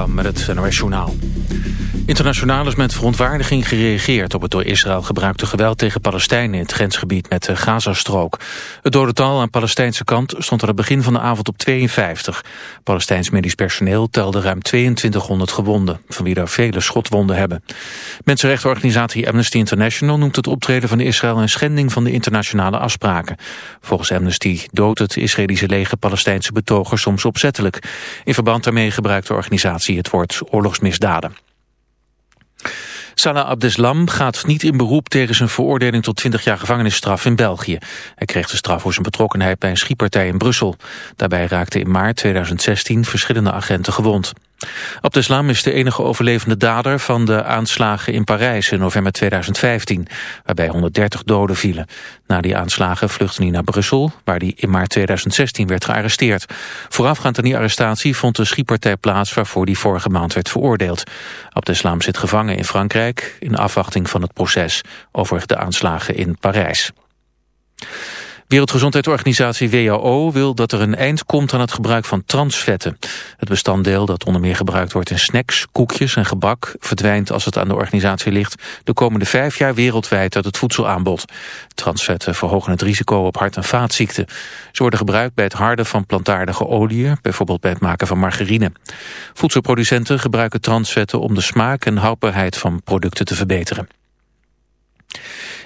Kam met het NOS Journaal. Internationaal is met verontwaardiging gereageerd op het door Israël gebruikte geweld tegen Palestijnen in het grensgebied met de Gazastrook. Het dodental aan Palestijnse kant stond aan het begin van de avond op 52. Palestijns medisch personeel telde ruim 2200 gewonden, van wie er vele schotwonden hebben. Mensenrechtenorganisatie Amnesty International noemt het optreden van Israël een schending van de internationale afspraken. Volgens Amnesty doodt het Israëlische leger Palestijnse betogers soms opzettelijk. In verband daarmee gebruikt de organisatie het woord oorlogsmisdaden. Salah Abdeslam gaat niet in beroep tegen zijn veroordeling tot 20 jaar gevangenisstraf in België. Hij kreeg de straf voor zijn betrokkenheid bij een schietpartij in Brussel. Daarbij raakten in maart 2016 verschillende agenten gewond. Abdeslam is de enige overlevende dader van de aanslagen in Parijs in november 2015, waarbij 130 doden vielen. Na die aanslagen vluchtte hij naar Brussel, waar hij in maart 2016 werd gearresteerd. Voorafgaand aan die arrestatie vond de schietpartij plaats waarvoor hij vorige maand werd veroordeeld. Abdeslam zit gevangen in Frankrijk in afwachting van het proces over de aanslagen in Parijs. Wereldgezondheidsorganisatie WHO wil dat er een eind komt aan het gebruik van transvetten. Het bestanddeel dat onder meer gebruikt wordt in snacks, koekjes en gebak... verdwijnt als het aan de organisatie ligt de komende vijf jaar wereldwijd uit het voedselaanbod. Transvetten verhogen het risico op hart- en vaatziekten. Ze worden gebruikt bij het harden van plantaardige oliën, bijvoorbeeld bij het maken van margarine. Voedselproducenten gebruiken transvetten om de smaak en houdbaarheid van producten te verbeteren.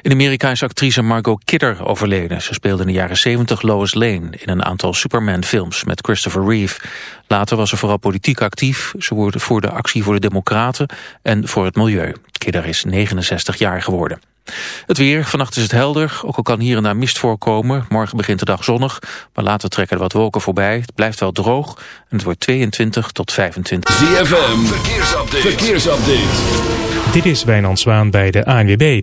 In Amerika is actrice Margot Kidder overleden. Ze speelde in de jaren 70 Lois Lane in een aantal Superman-films met Christopher Reeve. Later was ze vooral politiek actief. Ze voerde actie voor de democraten en voor het milieu. Kidder is 69 jaar geworden. Het weer, vannacht is het helder, ook al kan hier en daar mist voorkomen. Morgen begint de dag zonnig, maar later trekken er wat wolken voorbij. Het blijft wel droog en het wordt 22 tot 25. ZFM, verkeersupdate. verkeersupdate. Dit is Wijnand Zwaan bij de ANWB.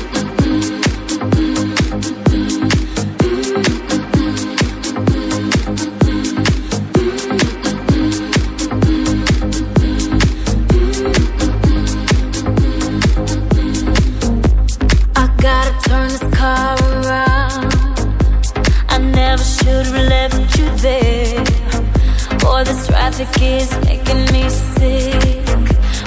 Traffic is making me sick.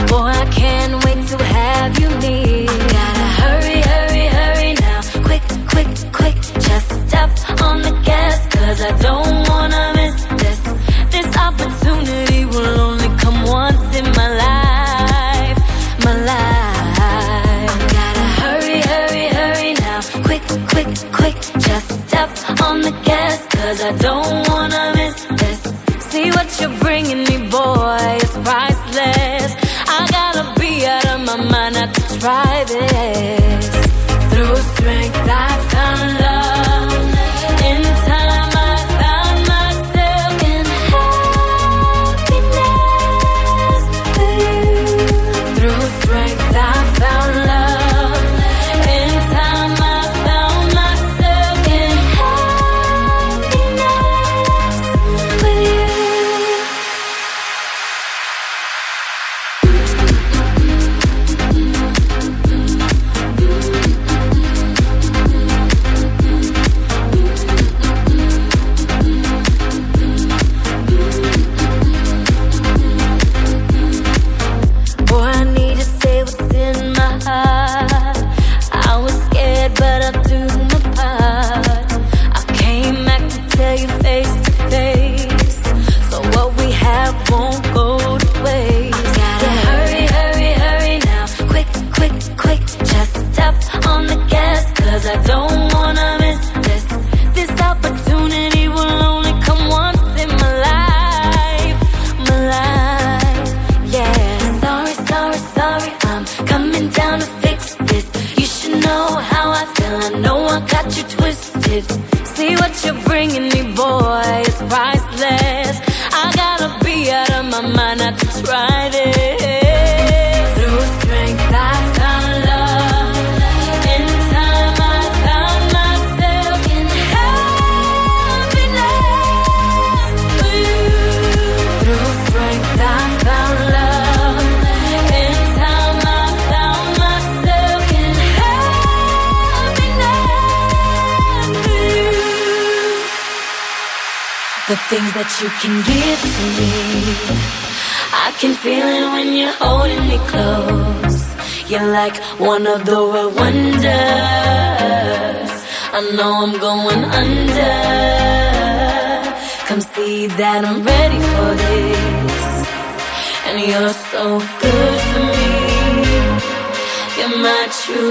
Boy, I can't wait to have you near. I gotta hurry, hurry, hurry now. Quick, quick, quick. Just step on the gas, cause I don't wanna miss this. This opportunity will only come once in my life. Cause I don't wanna miss this. See what you're bringing me, boy,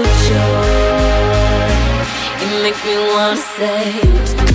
joy. You make me wanna say.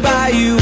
By you.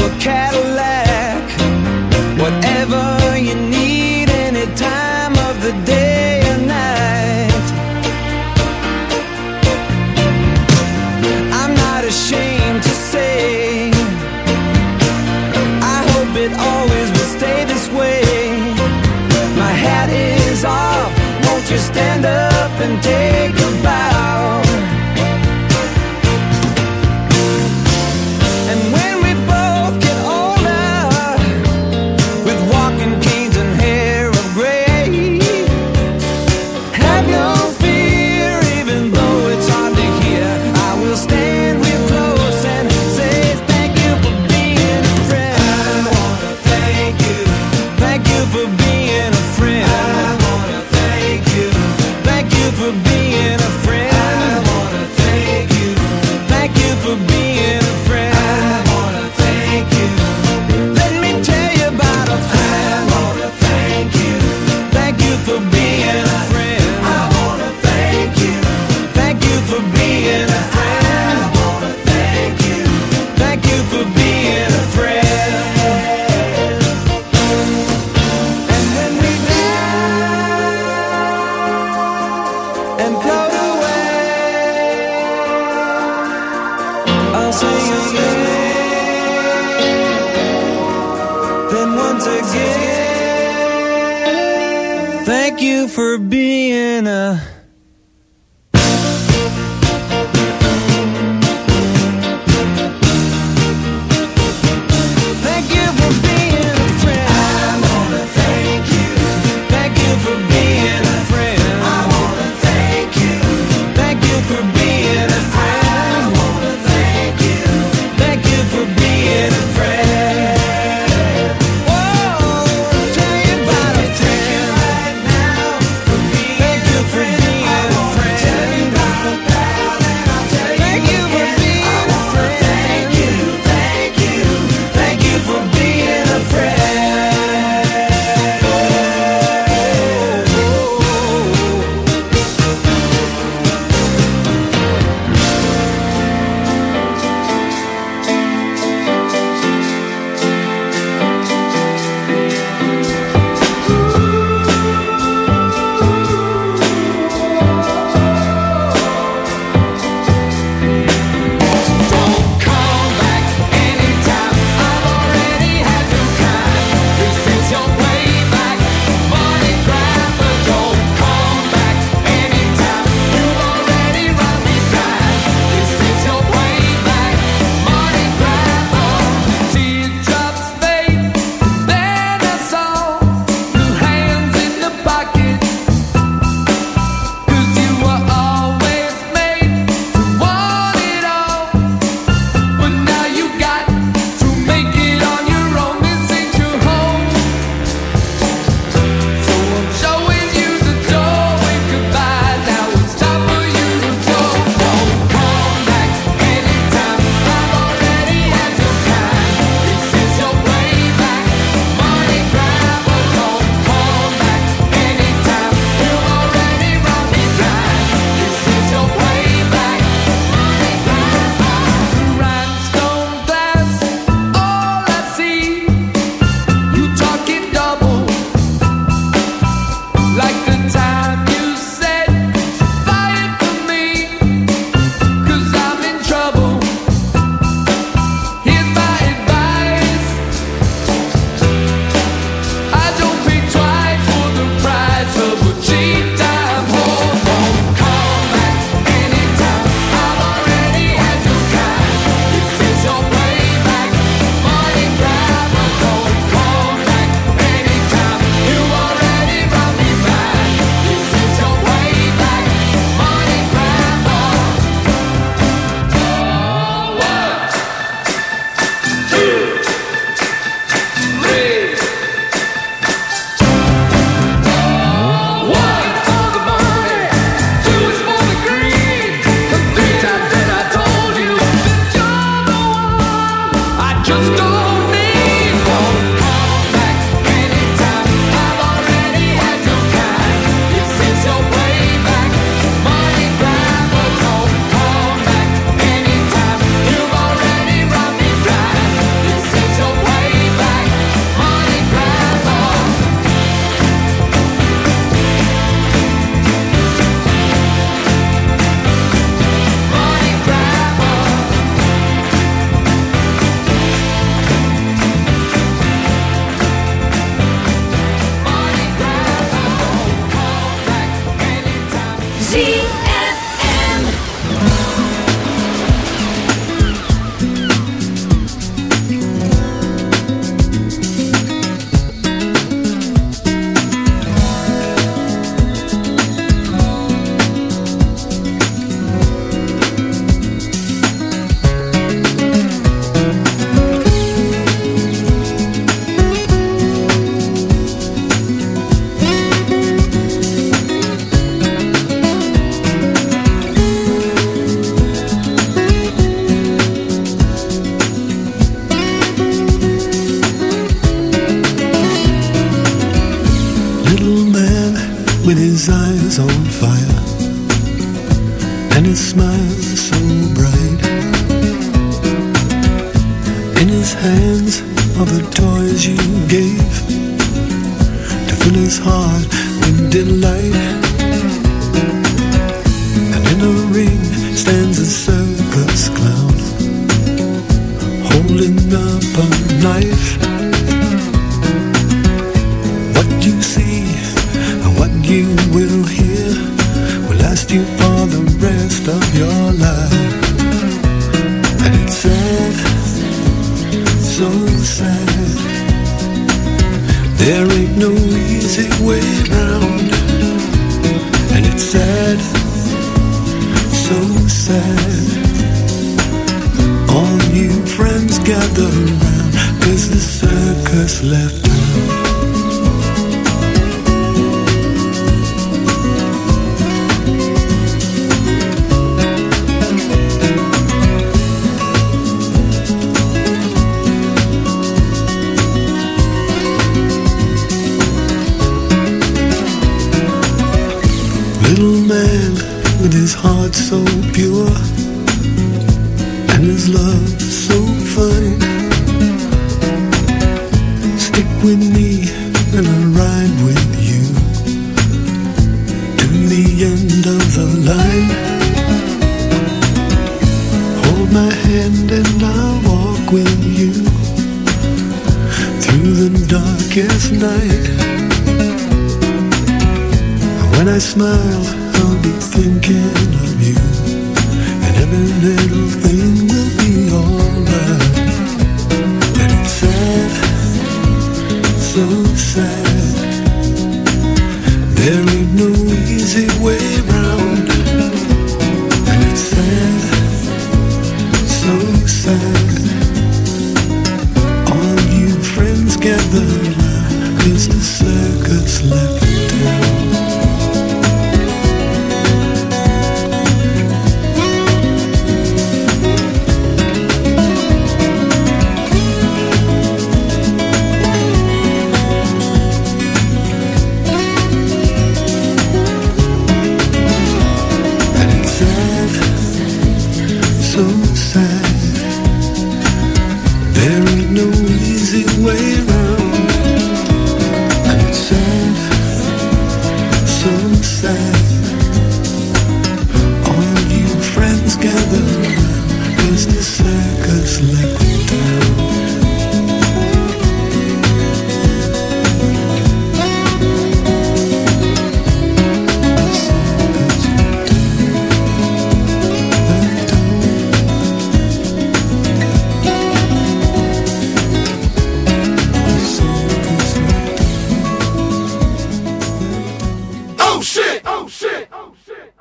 Oh shit! Oh shit!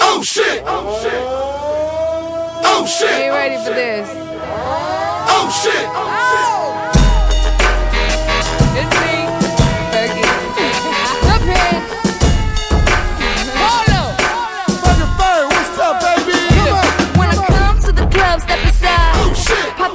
Oh shit! Oh shit! Oh shit! Ain't ready for this. Oh shit! Oh! It's me, Becky. Up here. Hold up. Fucking. What's up, baby? When I come to the club, step aside. Oh shit! Pop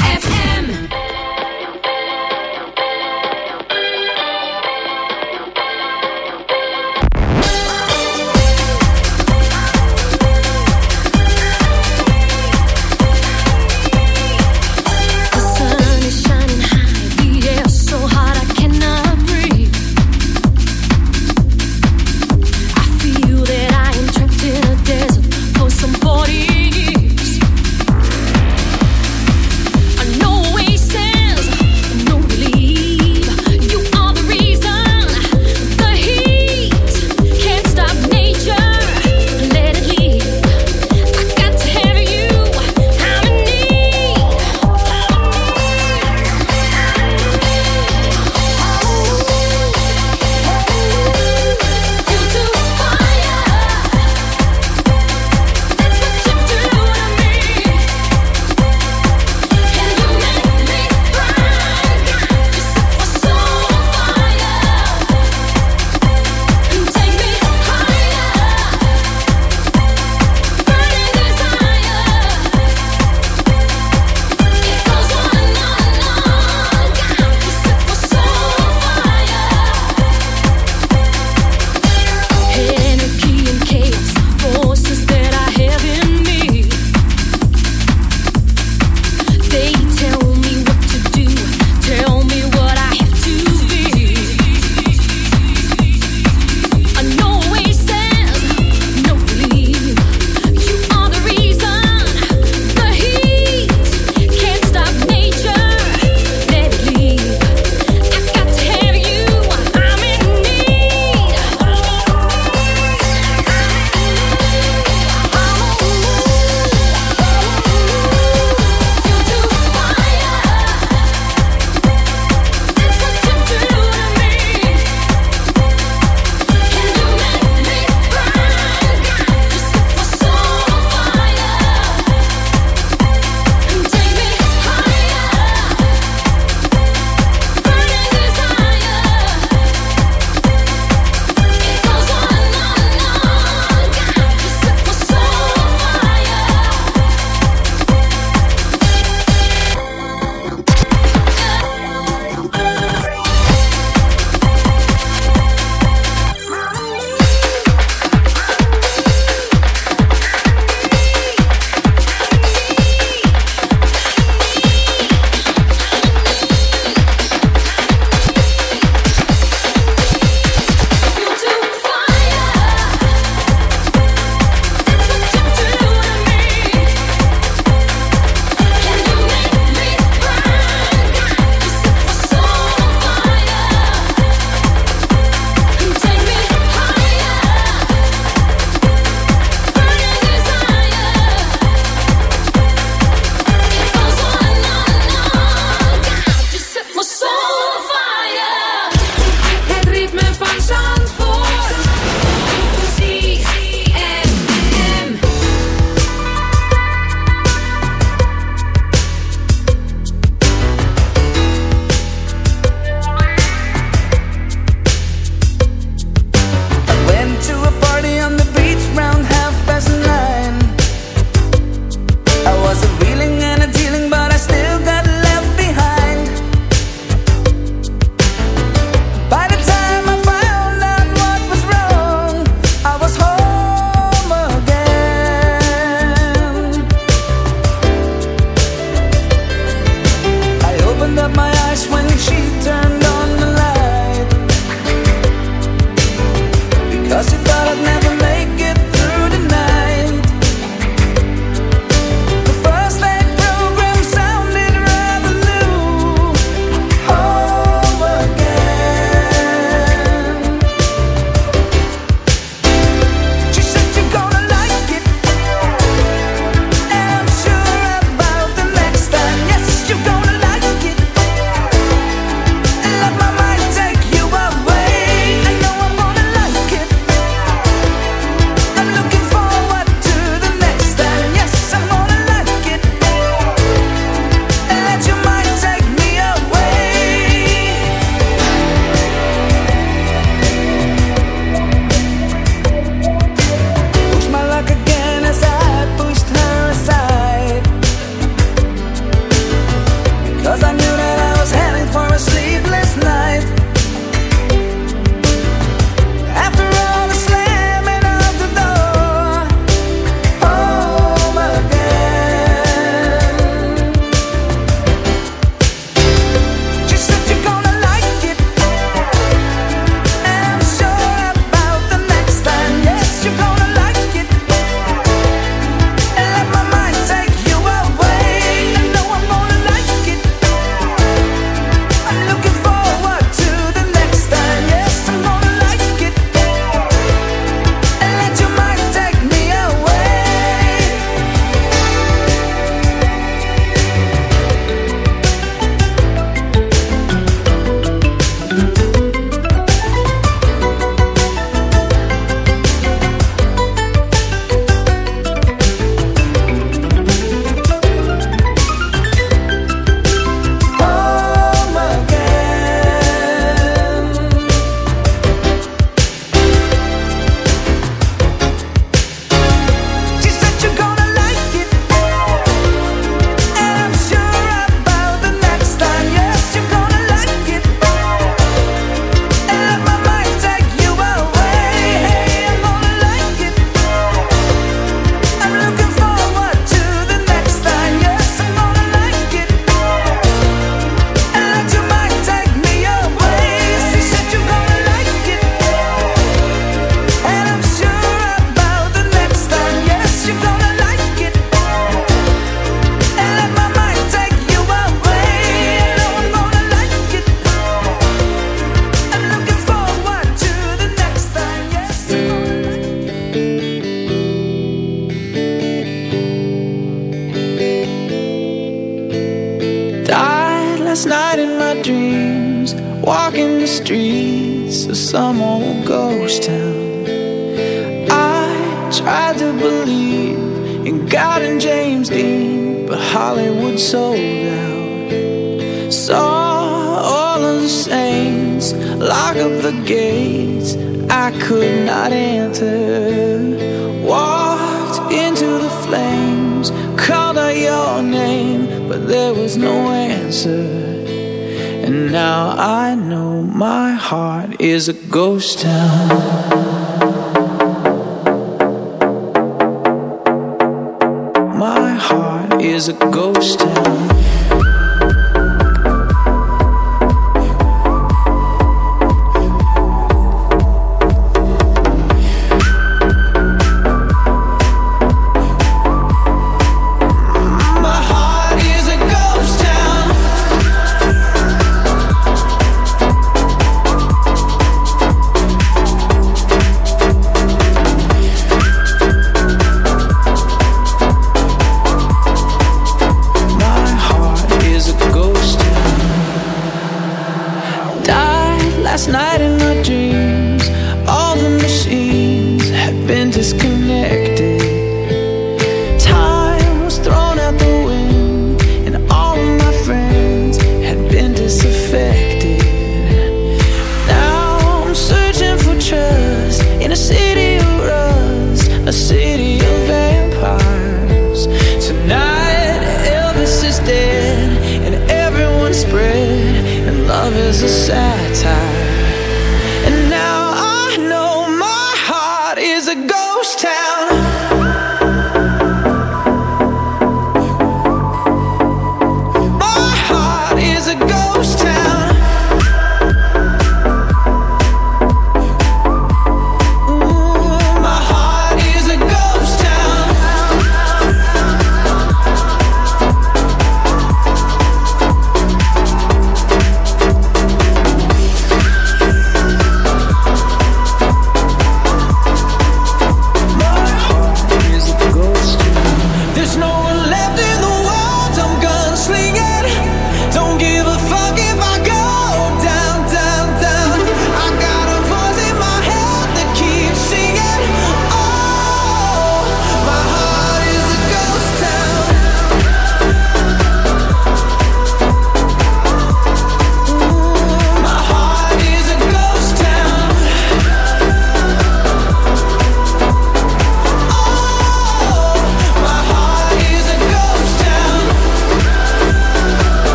is a ghost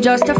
just a